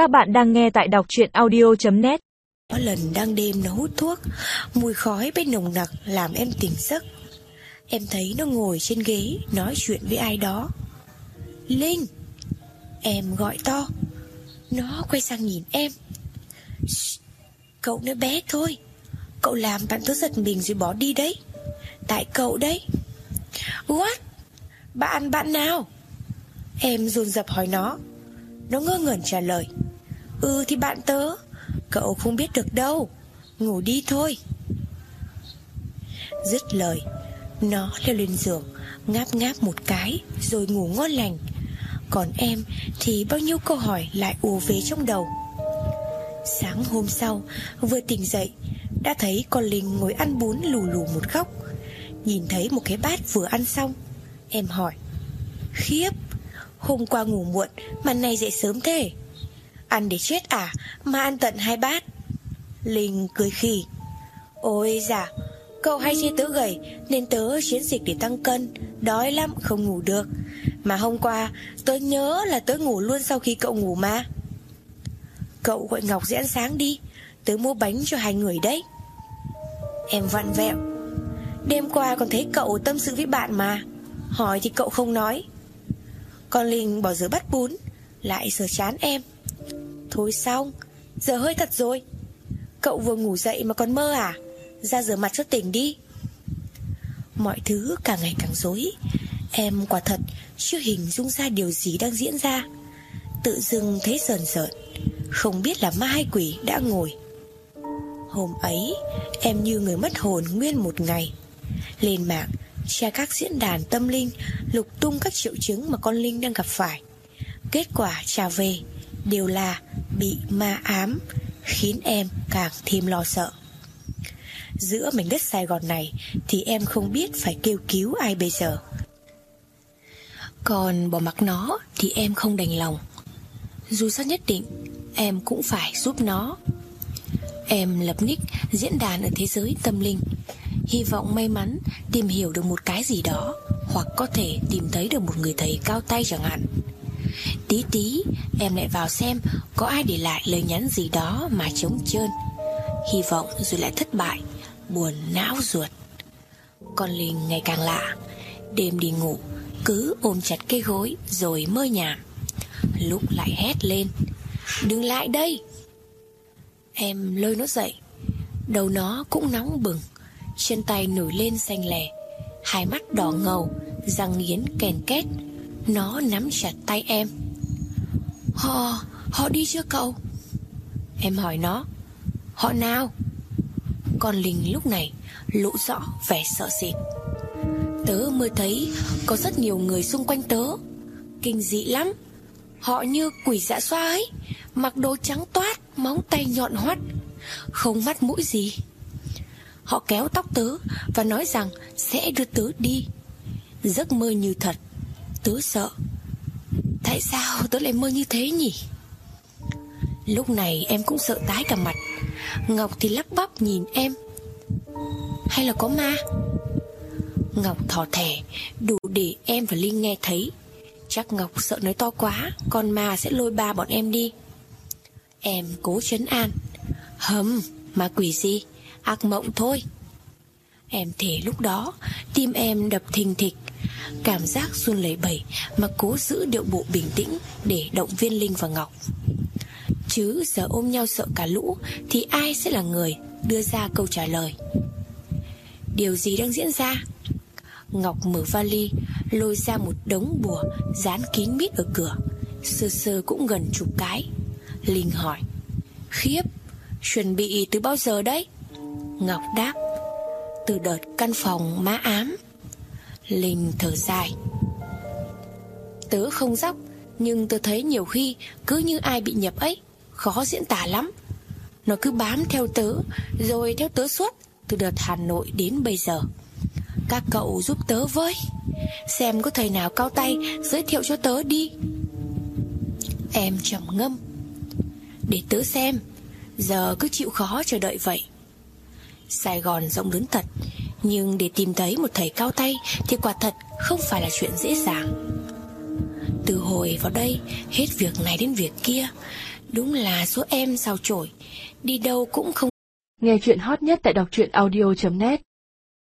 Các bạn đang nghe tại đọc chuyện audio.net Có lần đang đêm nó hút thuốc Mùi khói bên nồng nặc làm em tỉnh giấc. Em thấy nó ngồi trên ghế Nói chuyện với ai đó. Linh! Em gọi to. Nó quay sang nhìn em. Shh, Cậu nói bé thôi. Cậu làm bạn tớ giật mình rồi bỏ đi đấy. Tại cậu đấy. What? Bạn bạn nào? Em dồn dập hỏi nó. Nó ngơ ngẩn trả lời. Ừ thì bạn tớ, Cậu không biết được đâu. Ngủ đi thôi. Dứt lời, Nó leo lên giường, Ngáp ngáp một cái, Rồi ngủ ngon lành. Còn em thì bao nhiêu câu hỏi lại ùa về trong đầu. Sáng hôm sau, Vừa tỉnh dậy, Đã thấy con Linh ngồi ăn bún lù lù một góc. Nhìn thấy một cái bát vừa ăn xong, Em hỏi, Khiếp, Hôm qua ngủ muộn Mà nay dậy sớm thế? Ăn để chết à? Mà ăn tận hai bát. Linh cười khỉ Ôi dạ Cậu hay chê tớ gầy, Nên tớ chiến dịch để tăng cân, Đói lắm, không ngủ được. Mà hôm qua, tớ nhớ là tớ ngủ luôn sau khi cậu ngủ mà. Cậu gọi Ngọc dễ ăn sáng đi, Tớ mua bánh cho hai người đấy. Em vặn vẹo. Đêm qua còn thấy cậu tâm sự với bạn mà. Hỏi thì cậu không nói. Con Linh bỏ giữa bắt bún, Lại sờ chán em. Thôi xong, Giờ hơi thật rồi. Cậu vừa ngủ dậy mà còn mơ à? Ra rửa mặt cho tỉnh đi. Mọi thứ càng ngày càng rối. Em quả thật chưa hình dung ra điều gì đang diễn ra. Tự dưng thấy sờn sợn Không biết là ma hay quỷ đã ngồi. Hôm ấy, Em như người mất hồn nguyên một ngày. Lên mạng Tra các diễn đàn tâm linh, Lục tung các triệu chứng mà con Linh đang gặp phải. Kết quả, trả về. Đều là bị ma ám, Khiến em càng thêm lo sợ. Giữa mảnh đất Sài Gòn này Thì em không biết phải kêu cứu ai bây giờ. Còn bỏ mặc nó Thì em không đành lòng. Dù sao nhất định, Em cũng phải giúp nó. Em lập nick diễn đàn ở thế giới tâm linh. Hy vọng may mắn tìm hiểu được một cái gì đó, Hoặc có thể tìm thấy được một người thầy cao tay chẳng hạn. Tí tí, em lại vào xem có ai để lại lời nhắn gì đó mà trống trơn. Hy vọng rồi lại thất bại, Buồn não ruột. Con Linh ngày càng lạ, Đêm đi ngủ, Cứ ôm chặt cây gối rồi mơ nhảm Lúc lại hét lên, Đừng lại đây! Em lôi nó dậy, Đầu nó cũng nóng bừng, Chân tay nổi lên xanh lè, Hai mắt đỏ ngầu, Răng nghiến kèn két, Nó nắm chặt tay em. Họ, họ đi chưa cậu? Em hỏi nó. Họ nào? Con Linh lúc này lộ rõ vẻ sợ sệt. Tớ mơ thấy có rất nhiều người xung quanh tớ. Kinh dị lắm. Họ như quỷ dạ xoa ấy Mặc đồ trắng toát Móng tay nhọn hoắt Không mắt mũi gì. Họ kéo tóc tớ Và nói rằng sẽ đưa tớ đi. Giấc mơ như thật. Tớ sợ. Tại sao tớ lại mơ như thế nhỉ? Lúc này em cũng sợ tái cả mặt. Ngọc thì lắp bắp nhìn em. Hay là có ma? Ngọc thò thẻ, Đủ để em và Linh nghe thấy. Chắc Ngọc sợ nói to quá, Con ma sẽ lôi ba bọn em đi. Em cố chấn an. Hầm Ma quỷ gì? Ác mộng thôi. Em thể lúc đó, Tim em đập thình thịch. Cảm giác run lẩy bẩy Mà cố giữ điệu bộ bình tĩnh Để động viên Linh và Ngọc. Chứ giờ ôm nhau sợ cả lũ Thì ai sẽ là người đưa ra câu trả lời? Điều gì đang diễn ra? Ngọc mở vali, Lôi ra một đống bùa Dán kín mít ở cửa. Sơ sơ cũng gần chục cái. Linh hỏi, Khiếp, Chuẩn bị từ bao giờ đấy? Ngọc đáp từ đợt căn phòng má ám. Linh thở dài. Tớ không dốc, Nhưng tớ thấy nhiều khi Cứ như ai bị nhập ấy, Khó diễn tả lắm. Nó cứ bám theo tớ, Rồi theo tớ suốt, Từ đợt Hà Nội đến bây giờ. Các cậu giúp tớ với. Xem có thầy nào cao tay Giới thiệu cho tớ đi. Em trầm ngâm. Để tớ xem, Giờ cứ chịu khó chờ đợi vậy. Sài Gòn rộng lớn thật. Nhưng để tìm thấy một thầy cao tay Thì quả thật không phải là chuyện dễ dàng. Từ hồi vào đây, Hết việc này đến việc kia. Đúng là số em sao trổi Đi đâu cũng không Nghe chuyện hot nhất tại đọc truyện audio.net